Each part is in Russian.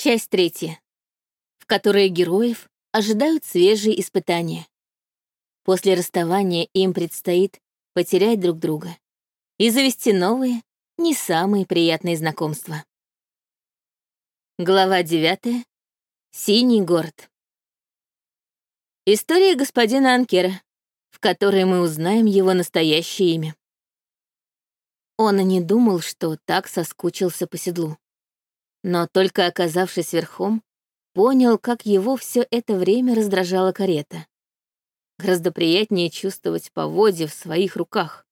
Часть третья, в которой героев ожидают свежие испытания. После расставания им предстоит потерять друг друга и завести новые, не самые приятные знакомства. Глава 9. Синий город. История господина Анкера, в которой мы узнаем его настоящее имя. Он и не думал, что так соскучился по седлу. Но только оказавшись верхом, понял, как его все это время раздражала карета. Гораздо приятнее чувствовать поводья в своих руках.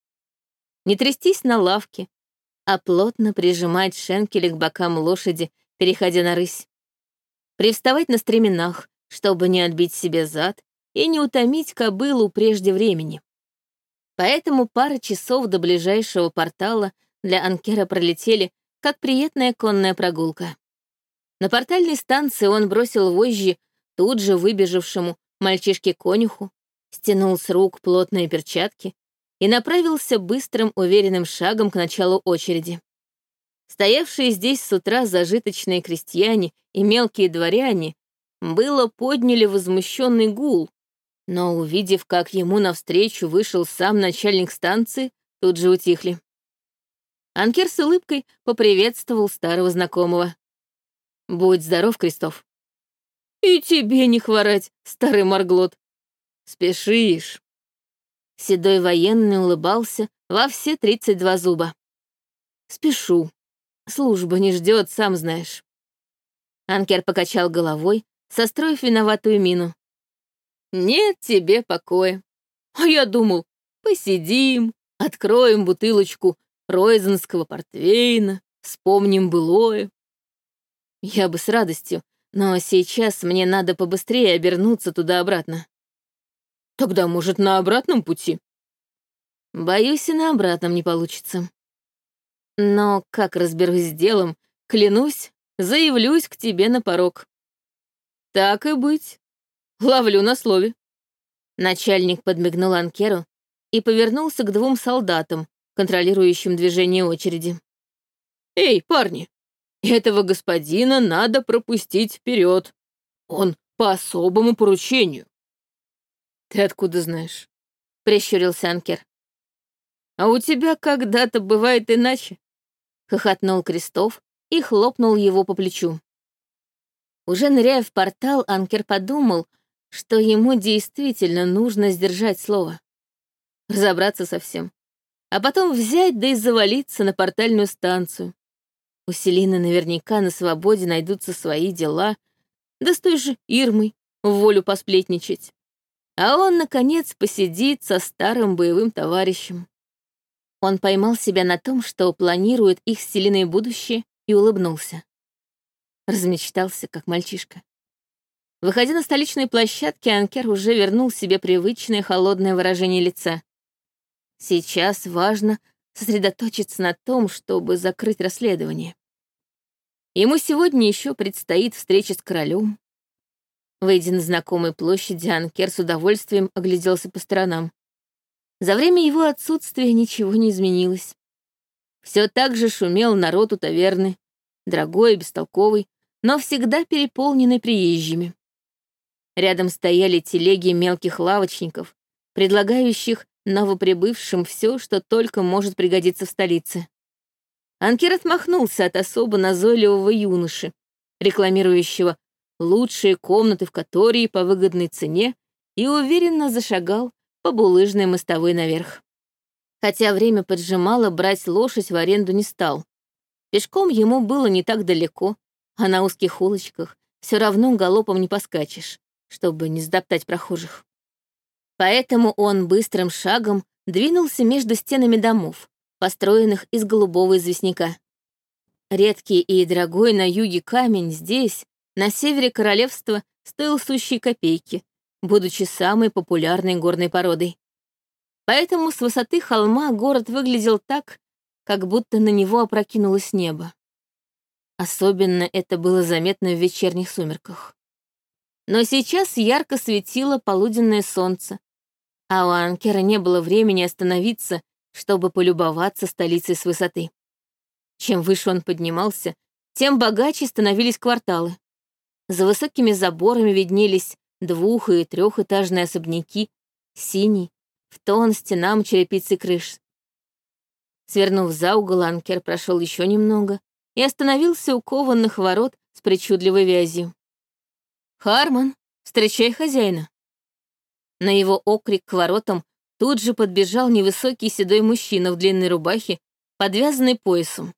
Не трястись на лавке, а плотно прижимать шенкели к бокам лошади, переходя на рысь. Привставать на стременах, чтобы не отбить себе зад и не утомить кобылу прежде времени. Поэтому пара часов до ближайшего портала для Анкера пролетели, как приятная конная прогулка. На портальной станции он бросил вожжи тут же выбежавшему мальчишке-конюху, стянул с рук плотные перчатки и направился быстрым, уверенным шагом к началу очереди. Стоявшие здесь с утра зажиточные крестьяне и мелкие дворяне было подняли возмущенный гул, но, увидев, как ему навстречу вышел сам начальник станции, тут же утихли. Анкер с улыбкой поприветствовал старого знакомого. «Будь здоров, Крестов». «И тебе не хворать, старый Марглот. Спешишь». Седой военный улыбался во все тридцать два зуба. «Спешу. Служба не ждет, сам знаешь». Анкер покачал головой, состроив виноватую мину. Нет тебе покоя. А я думал, посидим, откроем бутылочку ройзенского портвейна, вспомним былое. Я бы с радостью, но сейчас мне надо побыстрее обернуться туда-обратно. Тогда, может, на обратном пути? Боюсь, и на обратном не получится. Но как разберусь с делом, клянусь, заявлюсь к тебе на порог. Так и быть. Ловлю на слове. Начальник подмигнул Анкеру и повернулся к двум солдатам, контролирующим движение очереди. «Эй, парни, этого господина надо пропустить вперед. Он по особому поручению». «Ты откуда знаешь?» — прищурился Анкер. «А у тебя когда-то бывает иначе», — хохотнул Крестов и хлопнул его по плечу. Уже ныряя в портал, Анкер подумал, что ему действительно нужно сдержать слово. Разобраться со всем. А потом взять да и завалиться на портальную станцию. У Селины наверняка на свободе найдутся свои дела, да с той же Ирмой в волю посплетничать. А он, наконец, посидит со старым боевым товарищем. Он поймал себя на том, что планирует их с Селиной будущее, и улыбнулся. Размечтался, как мальчишка. Выходя на столичные площадки, Анкер уже вернул себе привычное холодное выражение лица. Сейчас важно сосредоточиться на том, чтобы закрыть расследование. Ему сегодня еще предстоит встреча с королем. Выйдя на знакомой площади, Анкер с удовольствием огляделся по сторонам. За время его отсутствия ничего не изменилось. Все так же шумел народ у таверны, дорогой и бестолковый, но всегда переполненный приезжими. Рядом стояли телеги мелких лавочников, предлагающих новоприбывшим все, что только может пригодиться в столице. Анкер отмахнулся от особо назойливого юноши, рекламирующего лучшие комнаты в Котории по выгодной цене, и уверенно зашагал по булыжной мостовой наверх. Хотя время поджимало, брать лошадь в аренду не стал. Пешком ему было не так далеко, а на узких улочках все равно галопом не поскачешь чтобы не сдоптать прохожих. Поэтому он быстрым шагом двинулся между стенами домов, построенных из голубого известняка. Редкий и дорогой на юге камень здесь, на севере королевства, стоил сущие копейки, будучи самой популярной горной породой. Поэтому с высоты холма город выглядел так, как будто на него опрокинулось небо. Особенно это было заметно в вечерних сумерках. Но сейчас ярко светило полуденное солнце, а у Анкера не было времени остановиться, чтобы полюбоваться столицей с высоты. Чем выше он поднимался, тем богаче становились кварталы. За высокими заборами виднелись двух- и трехэтажные особняки, синий, в тон стенам черепицы крыш. Свернув за угол, Анкер прошел еще немного и остановился у кованных ворот с причудливой вязью. «Харман, встречай хозяина!» На его окрик к воротам тут же подбежал невысокий седой мужчина в длинной рубахе, подвязанной поясом.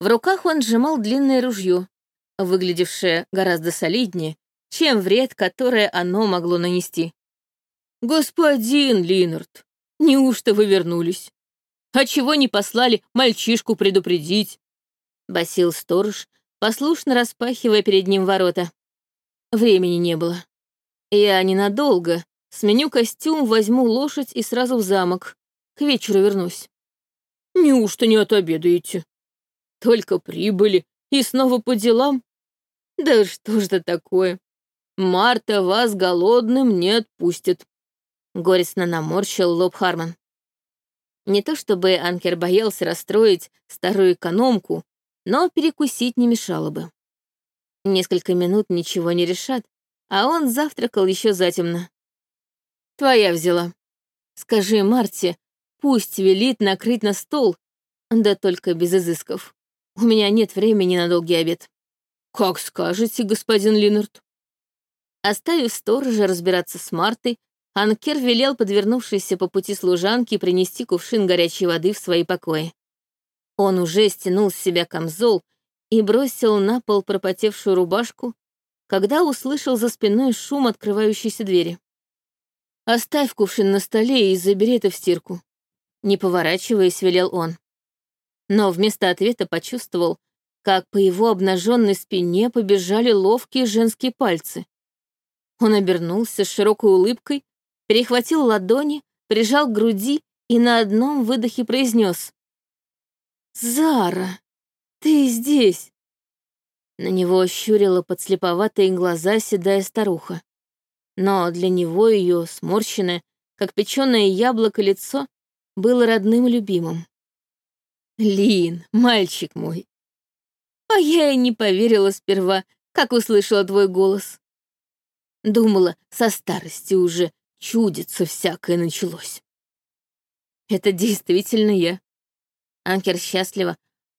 В руках он сжимал длинное ружье, выглядевшее гораздо солиднее, чем вред, который оно могло нанести. «Господин Линард, неужто вы вернулись? А чего не послали мальчишку предупредить?» — басил сторож, послушно распахивая перед ним ворота. Времени не было. Я ненадолго. Сменю костюм, возьму лошадь и сразу в замок. К вечеру вернусь. Неужто не отобедаете? Только прибыли и снова по делам? Да что ж это такое? Марта вас голодным не отпустит. Горестно наморщил лоб Харман. Не то чтобы Анкер боялся расстроить старую экономку, но перекусить не мешало бы. Несколько минут ничего не решат, а он завтракал еще затемно. «Твоя взяла. Скажи Марте, пусть велит накрыть на стол, да только без изысков. У меня нет времени на долгий обед». «Как скажете, господин Линард». Оставив сторожа разбираться с Мартой, Анкер велел подвернувшейся по пути служанке принести кувшин горячей воды в свои покои. Он уже стянул с себя камзол и бросил на пол пропотевшую рубашку, когда услышал за спиной шум открывающейся двери. «Оставь кувшин на столе и забери это в стирку», — не поворачиваясь, велел он. Но вместо ответа почувствовал, как по его обнаженной спине побежали ловкие женские пальцы. Он обернулся с широкой улыбкой, перехватил ладони, прижал к груди и на одном выдохе произнес. «Зара, ты здесь!» На него ощурила подслеповатые глаза седая старуха. Но для него ее сморщенное, как печеное яблоко лицо, было родным и любимым. «Лин, мальчик мой!» А я и не поверила сперва, как услышала твой голос. Думала, со старости уже чудится всякое началось. Это действительно я. Анкер счастливо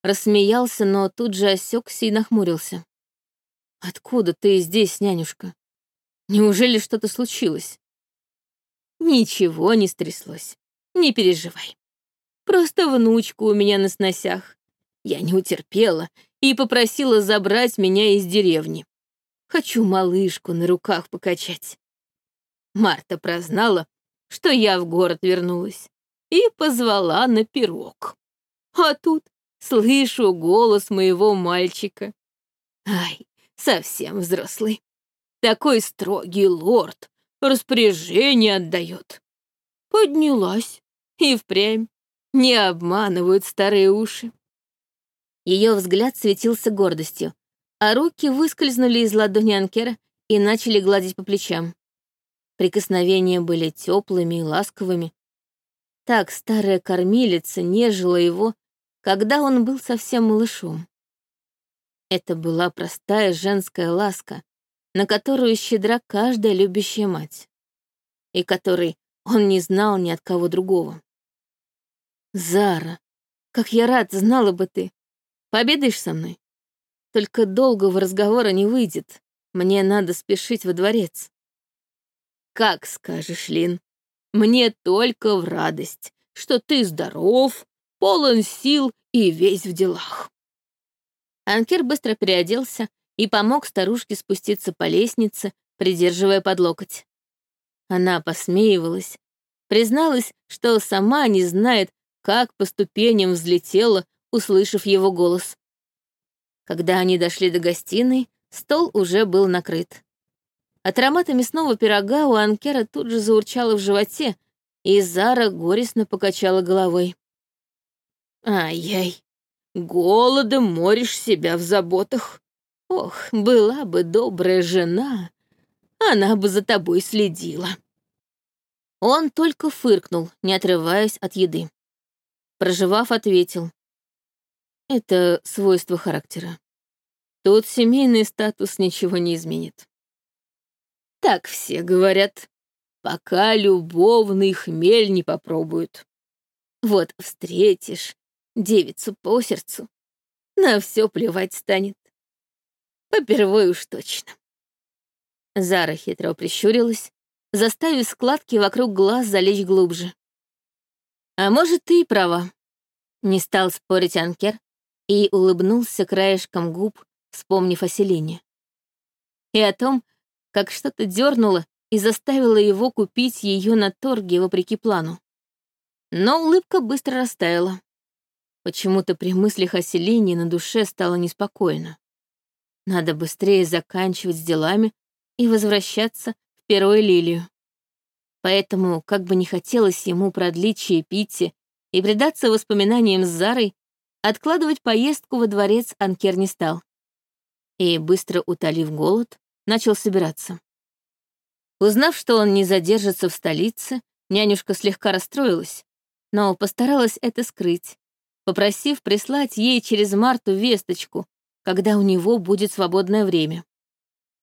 Рассмеялся, но тут же осекся и нахмурился. «Откуда ты здесь, нянюшка? Неужели что-то случилось?» «Ничего не стряслось. Не переживай. Просто внучку у меня на сносях. Я не утерпела и попросила забрать меня из деревни. Хочу малышку на руках покачать. Марта прознала, что я в город вернулась, и позвала на пирог. А тут Слышу голос моего мальчика. Ай, совсем взрослый. Такой строгий лорд, распоряжение отдает. Поднялась, и впрямь не обманывают старые уши. Ее взгляд светился гордостью, а руки выскользнули из ладони Анкера и начали гладить по плечам. Прикосновения были теплыми и ласковыми. Так старая кормилица нежила его когда он был совсем малышом. Это была простая женская ласка, на которую щедра каждая любящая мать, и которой он не знал ни от кого другого. «Зара, как я рад, знала бы ты. Победаешь со мной? Только долгого разговора не выйдет. Мне надо спешить во дворец». «Как скажешь, Лин. Мне только в радость, что ты здоров, полон сил и весь в делах. Анкер быстро переоделся и помог старушке спуститься по лестнице, придерживая под локоть. Она посмеивалась, призналась, что сама не знает, как по ступеням взлетела, услышав его голос. Когда они дошли до гостиной, стол уже был накрыт. От аромата мясного пирога у Анкера тут же заурчало в животе, и Зара горестно покачала головой. Ай-яй, голодом моришь себя в заботах. Ох, была бы добрая жена, она бы за тобой следила. Он только фыркнул, не отрываясь от еды. Проживав, ответил. Это свойство характера. тут семейный статус ничего не изменит. Так все говорят, пока любовный хмель не попробуют. Вот встретишь девицу по сердцу, на все плевать станет. Попервой уж точно. Зара хитро прищурилась, заставив складки вокруг глаз залечь глубже. А может, ты и права. Не стал спорить Анкер и улыбнулся краешком губ, вспомнив о Селине. И о том, как что-то дернуло и заставило его купить ее на торге вопреки плану. Но улыбка быстро растаяла. Почему-то при мыслях о Селине на душе стало неспокойно. Надо быстрее заканчивать с делами и возвращаться в первую лилию. Поэтому, как бы не хотелось ему продлить чаепитие и предаться воспоминаниям с Зарой, откладывать поездку во дворец Анкер не стал. И, быстро утолив голод, начал собираться. Узнав, что он не задержится в столице, нянюшка слегка расстроилась, но постаралась это скрыть, попросив прислать ей через Марту весточку, когда у него будет свободное время.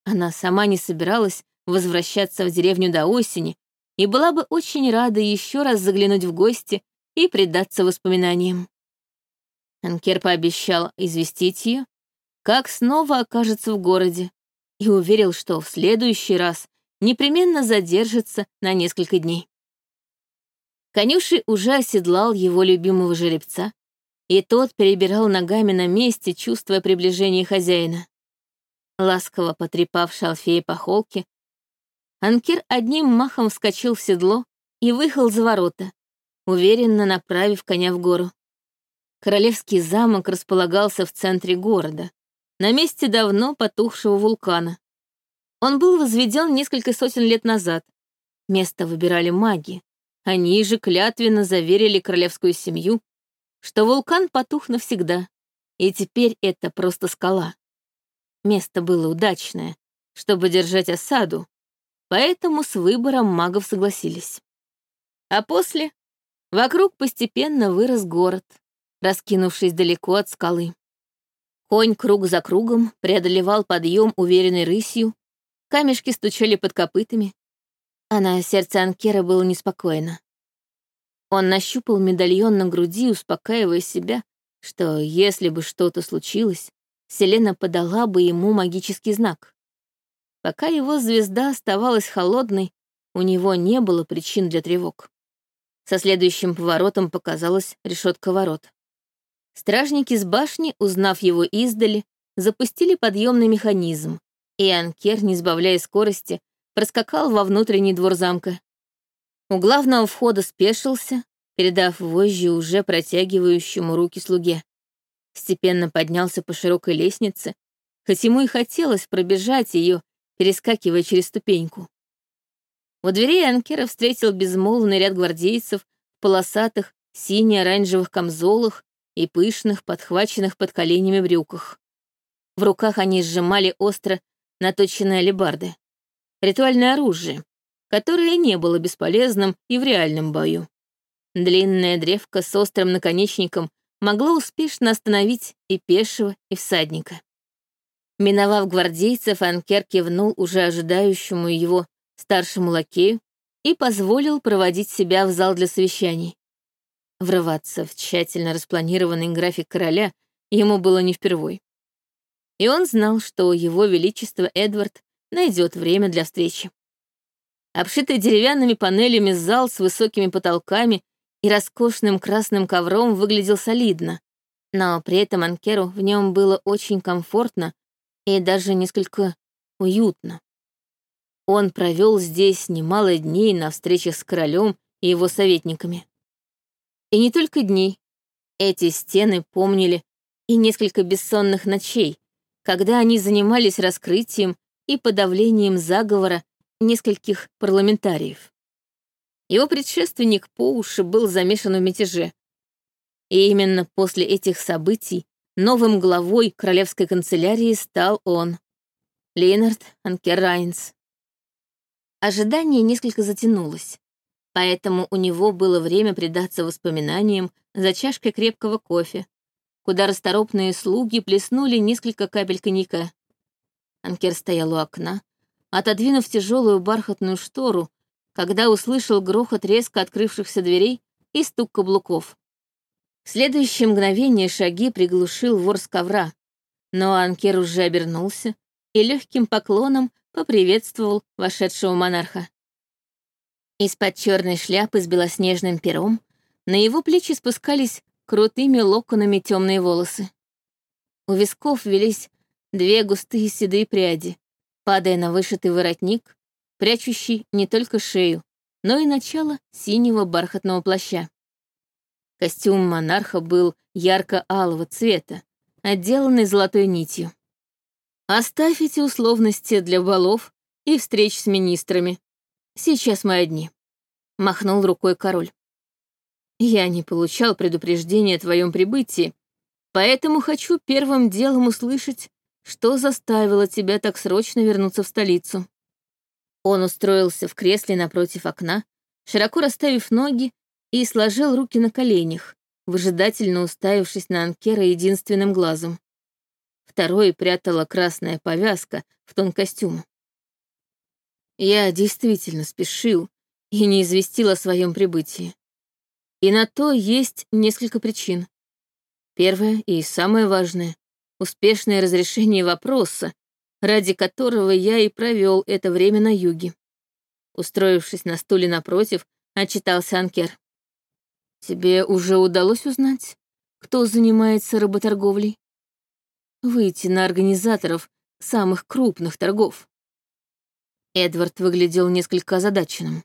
Она сама не собиралась возвращаться в деревню до осени и была бы очень рада еще раз заглянуть в гости и предаться воспоминаниям. Анкер пообещал известить ее, как снова окажется в городе, и уверил, что в следующий раз непременно задержится на несколько дней. Конюший уже оседлал его любимого жеребца, и тот перебирал ногами на месте, чувствуя приближение хозяина. Ласково потрепав шалфея по холке, Анкер одним махом вскочил в седло и выехал за ворота, уверенно направив коня в гору. Королевский замок располагался в центре города, на месте давно потухшего вулкана. Он был возведен несколько сотен лет назад. Место выбирали маги. Они же клятвенно заверили королевскую семью, что вулкан потух навсегда, и теперь это просто скала. Место было удачное, чтобы держать осаду, поэтому с выбором магов согласились. А после вокруг постепенно вырос город, раскинувшись далеко от скалы. Конь круг за кругом преодолевал подъем уверенной рысью, камешки стучали под копытами, а на сердце Анкера было неспокойно. Он нащупал медальон на груди, успокаивая себя, что если бы что-то случилось, Селена подала бы ему магический знак. Пока его звезда оставалась холодной, у него не было причин для тревог. Со следующим поворотом показалась решетка ворот. Стражники с башни, узнав его издали, запустили подъемный механизм, и Анкер, не сбавляя скорости, проскакал во внутренний двор замка. У главного входа спешился, передав вожжи уже протягивающему руки слуге. Степенно поднялся по широкой лестнице, хоть ему и хотелось пробежать ее перескакивая через ступеньку. У дверей Анкера встретил безмолвный ряд гвардейцев в полосатых сине-оранжевых камзолах и пышных, подхваченных под коленями брюках. В руках они сжимали остро наточенные алебарды. Ритуальное оружие, которое не было бесполезным и в реальном бою. Длинная древка с острым наконечником могла успешно остановить и пешего, и всадника. Миновав гвардейцев, Анкер кивнул уже ожидающему его старшему лакею и позволил проводить себя в зал для совещаний. Врываться в тщательно распланированный график короля ему было не впервой. И он знал, что его величество Эдвард найдет время для встречи. Обшитый деревянными панелями зал с высокими потолками и роскошным красным ковром выглядел солидно, но при этом Анкеру в нем было очень комфортно и даже несколько уютно. Он провел здесь немало дней на встречах с королем и его советниками. И не только дней. Эти стены помнили и несколько бессонных ночей, когда они занимались раскрытием и подавлением заговора нескольких парламентариев. Его предшественник по уши был замешан в мятеже. И именно после этих событий Новым главой королевской канцелярии стал он, Лейнард Анкерайнс. Ожидание несколько затянулось, поэтому у него было время предаться воспоминаниям за чашкой крепкого кофе, куда расторопные слуги плеснули несколько капель коньяка. Анкер стоял у окна, отодвинув тяжелую бархатную штору, когда услышал грохот резко открывшихся дверей и стук каблуков. В следующее мгновение шаги приглушил вор с ковра, но Анкер уже обернулся и легким поклоном поприветствовал вошедшего монарха. Из-под черной шляпы с белоснежным пером на его плечи спускались крутыми локонами темные волосы. У висков велись две густые седые пряди, падая на вышитый воротник, прячущий не только шею, но и начало синего бархатного плаща. Костюм монарха был ярко-алого цвета, отделанный золотой нитью. Оставь эти условности для балов и встреч с министрами. Сейчас мы одни. Махнул рукой король. Я не получал предупреждения о твоем прибытии, поэтому хочу первым делом услышать, что заставило тебя так срочно вернуться в столицу. Он устроился в кресле напротив окна, широко расставив ноги и сложил руки на коленях, выжидательно уставившись на Анкера единственным глазом. Второй прятала красная повязка в тон костюма. Я действительно спешил и не известил о своем прибытии. И на то есть несколько причин. Первое и самое важное — успешное разрешение вопроса, ради которого я и провел это время на юге. Устроившись на стуле напротив, отчитался Анкер. «Тебе уже удалось узнать, кто занимается работорговлей? Выйти на организаторов самых крупных торгов». Эдвард выглядел несколько озадаченным.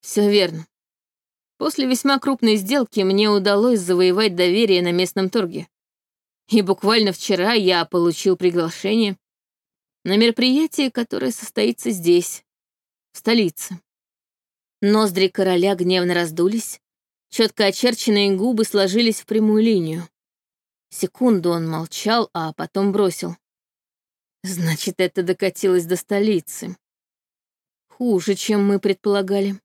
Все верно. После весьма крупной сделки мне удалось завоевать доверие на местном торге. И буквально вчера я получил приглашение на мероприятие, которое состоится здесь, в столице. Ноздри короля гневно раздулись, четко очерченные губы сложились в прямую линию. Секунду он молчал, а потом бросил. Значит, это докатилось до столицы. Хуже, чем мы предполагали.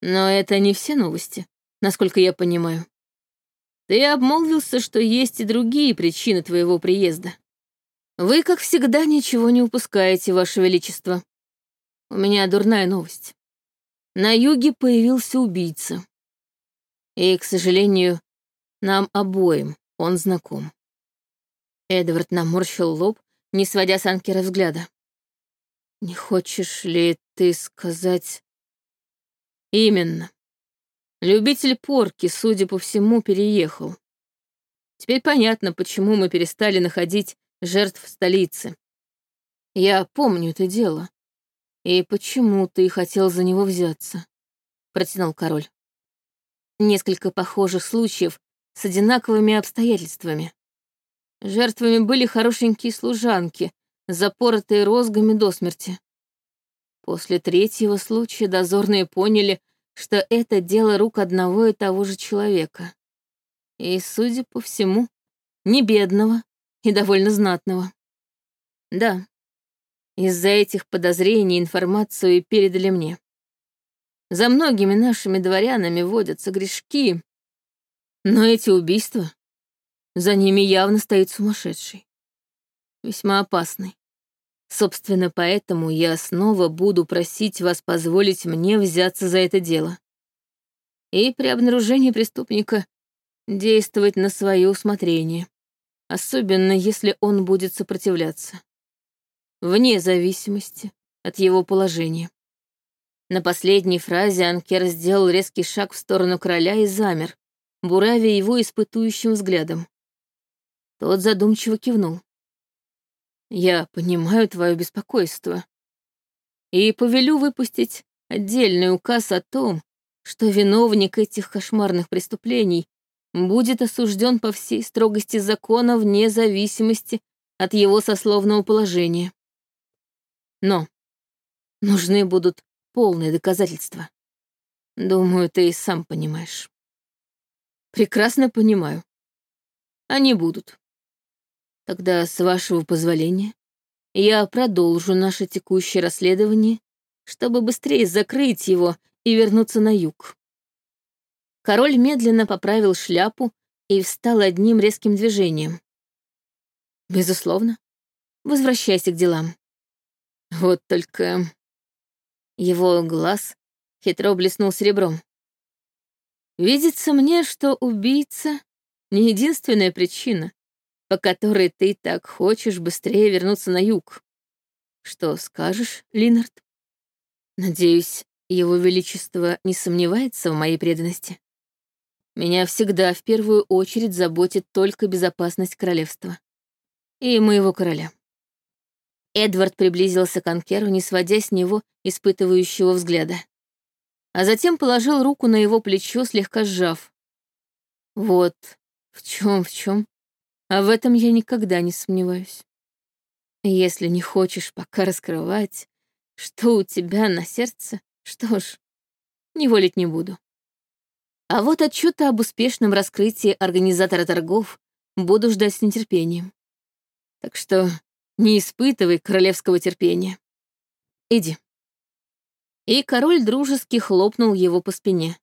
Но это не все новости, насколько я понимаю. Ты обмолвился, что есть и другие причины твоего приезда. Вы, как всегда, ничего не упускаете, Ваше Величество. У меня дурная новость. На юге появился убийца. И, к сожалению, нам обоим он знаком. Эдвард наморщил лоб, не сводя с Анкера взгляда. «Не хочешь ли ты сказать...» Именно. Любитель порки, судя по всему, переехал. Теперь понятно, почему мы перестали находить жертв в столице. Я помню это дело. И почему ты хотел за него взяться? Протянул король. Несколько похожих случаев с одинаковыми обстоятельствами. Жертвами были хорошенькие служанки, запоротые розгами до смерти. После третьего случая дозорные поняли, что это дело рук одного и того же человека. И, судя по всему, не бедного и довольно знатного. Да, из-за этих подозрений информацию и передали мне. За многими нашими дворянами водятся грешки, но эти убийства, за ними явно стоит сумасшедший. Весьма опасный. Собственно, поэтому я снова буду просить вас позволить мне взяться за это дело. И при обнаружении преступника действовать на свое усмотрение, особенно если он будет сопротивляться. Вне зависимости от его положения. На последней фразе Анкер сделал резкий шаг в сторону короля и замер, буравя его испытующим взглядом. Тот задумчиво кивнул. Я понимаю твое беспокойство. И повелю выпустить отдельный указ о том, что виновник этих кошмарных преступлений будет осужден по всей строгости закона вне зависимости от его сословного положения. Но нужны будут полные доказательства. Думаю, ты и сам понимаешь. Прекрасно понимаю. Они будут. Тогда, с вашего позволения, я продолжу наше текущее расследование, чтобы быстрее закрыть его и вернуться на юг. Король медленно поправил шляпу и встал одним резким движением. «Безусловно. Возвращайся к делам. Вот только...» Его глаз хитро блеснул серебром. «Видится мне, что убийца — не единственная причина, по которой ты так хочешь быстрее вернуться на юг. Что скажешь, Линард? Надеюсь, его Величество не сомневается в моей преданности. Меня всегда в первую очередь заботит только безопасность королевства. И моего короля. Эдвард приблизился к Анкеру, не сводя с него испытывающего взгляда. А затем положил руку на его плечо, слегка сжав. Вот, в чем, в чем, а в этом я никогда не сомневаюсь. Если не хочешь пока раскрывать, что у тебя на сердце, что ж, не волить не буду. А вот отчета об успешном раскрытии организатора торгов буду ждать с нетерпением. Так что не испытывай королевского терпения. Иди. И король дружески хлопнул его по спине.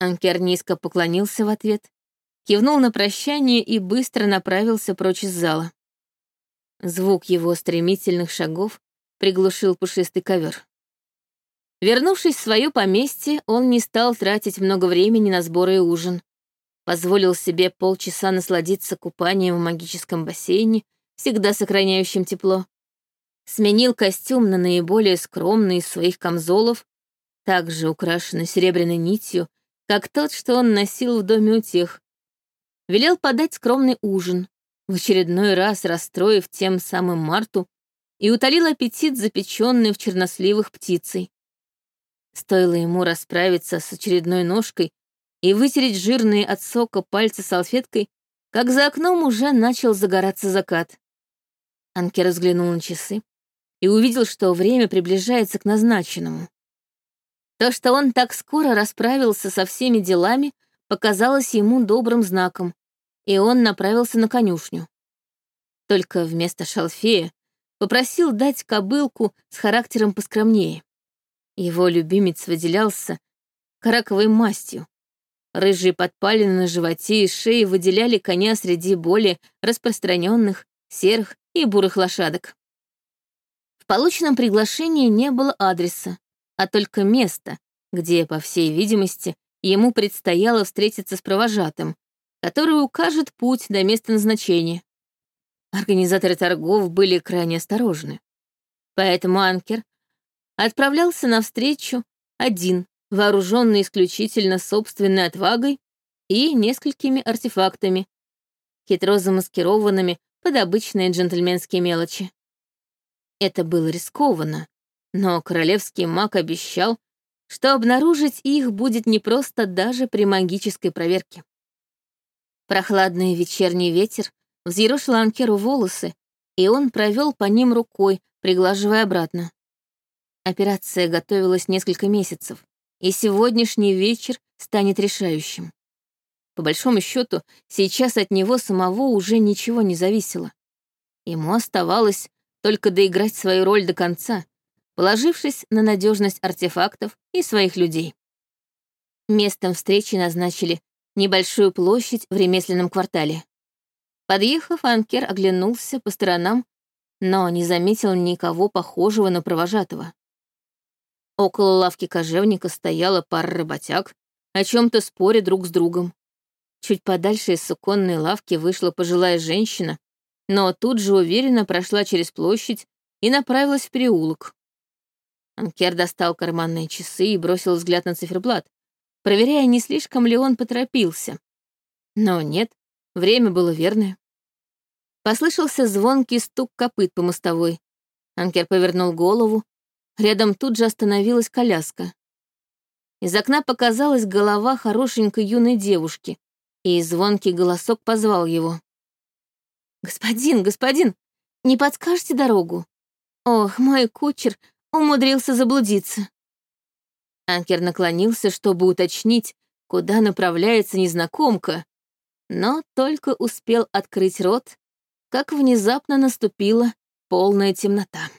Анкер низко поклонился в ответ кивнул на прощание и быстро направился прочь из зала. Звук его стремительных шагов приглушил пушистый ковер. Вернувшись в свое поместье, он не стал тратить много времени на сборы и ужин. Позволил себе полчаса насладиться купанием в магическом бассейне, всегда сохраняющим тепло. Сменил костюм на наиболее скромный из своих камзолов, также украшенный серебряной нитью, как тот, что он носил в доме у тех, велел подать скромный ужин, в очередной раз расстроив тем самым Марту и утолил аппетит, запеченный в черносливых птицей. Стоило ему расправиться с очередной ножкой и вытереть жирные от сока пальцы салфеткой, как за окном уже начал загораться закат. Анке разглянул на часы и увидел, что время приближается к назначенному. То, что он так скоро расправился со всеми делами, показалось ему добрым знаком, и он направился на конюшню. Только вместо шалфея попросил дать кобылку с характером поскромнее. Его любимец выделялся караковой мастью. Рыжие подпалины на животе и шее выделяли коня среди более распространенных серых и бурых лошадок. В полученном приглашении не было адреса, а только место, где, по всей видимости, ему предстояло встретиться с провожатым, который укажет путь до места назначения. Организаторы торгов были крайне осторожны. Поэтому Анкер отправлялся навстречу один, вооруженный исключительно собственной отвагой и несколькими артефактами, хитро замаскированными под обычные джентльменские мелочи. Это было рискованно, но королевский маг обещал, что обнаружить их будет непросто даже при магической проверке. Прохладный вечерний ветер взъерошил Анкеру волосы, и он провел по ним рукой, приглаживая обратно. Операция готовилась несколько месяцев, и сегодняшний вечер станет решающим. По большому счету, сейчас от него самого уже ничего не зависело. Ему оставалось только доиграть свою роль до конца, положившись на надежность артефактов и своих людей. Местом встречи назначили небольшую площадь в ремесленном квартале. Подъехав, Анкер оглянулся по сторонам, но не заметил никого похожего на провожатого. Около лавки кожевника стояла пара работяг, о чем то споря друг с другом. Чуть подальше из суконной лавки вышла пожилая женщина, но тут же уверенно прошла через площадь и направилась в переулок. Анкер достал карманные часы и бросил взгляд на циферблат, проверяя, не слишком ли он поторопился. Но нет, время было верное. Послышался звонкий стук копыт по мостовой. Анкер повернул голову. Рядом тут же остановилась коляска. Из окна показалась голова хорошенькой юной девушки, и звонкий голосок позвал его. «Господин, господин, не подскажете дорогу? Ох, мой кучер умудрился заблудиться». Анкер наклонился, чтобы уточнить, куда направляется незнакомка, но только успел открыть рот, как внезапно наступила полная темнота.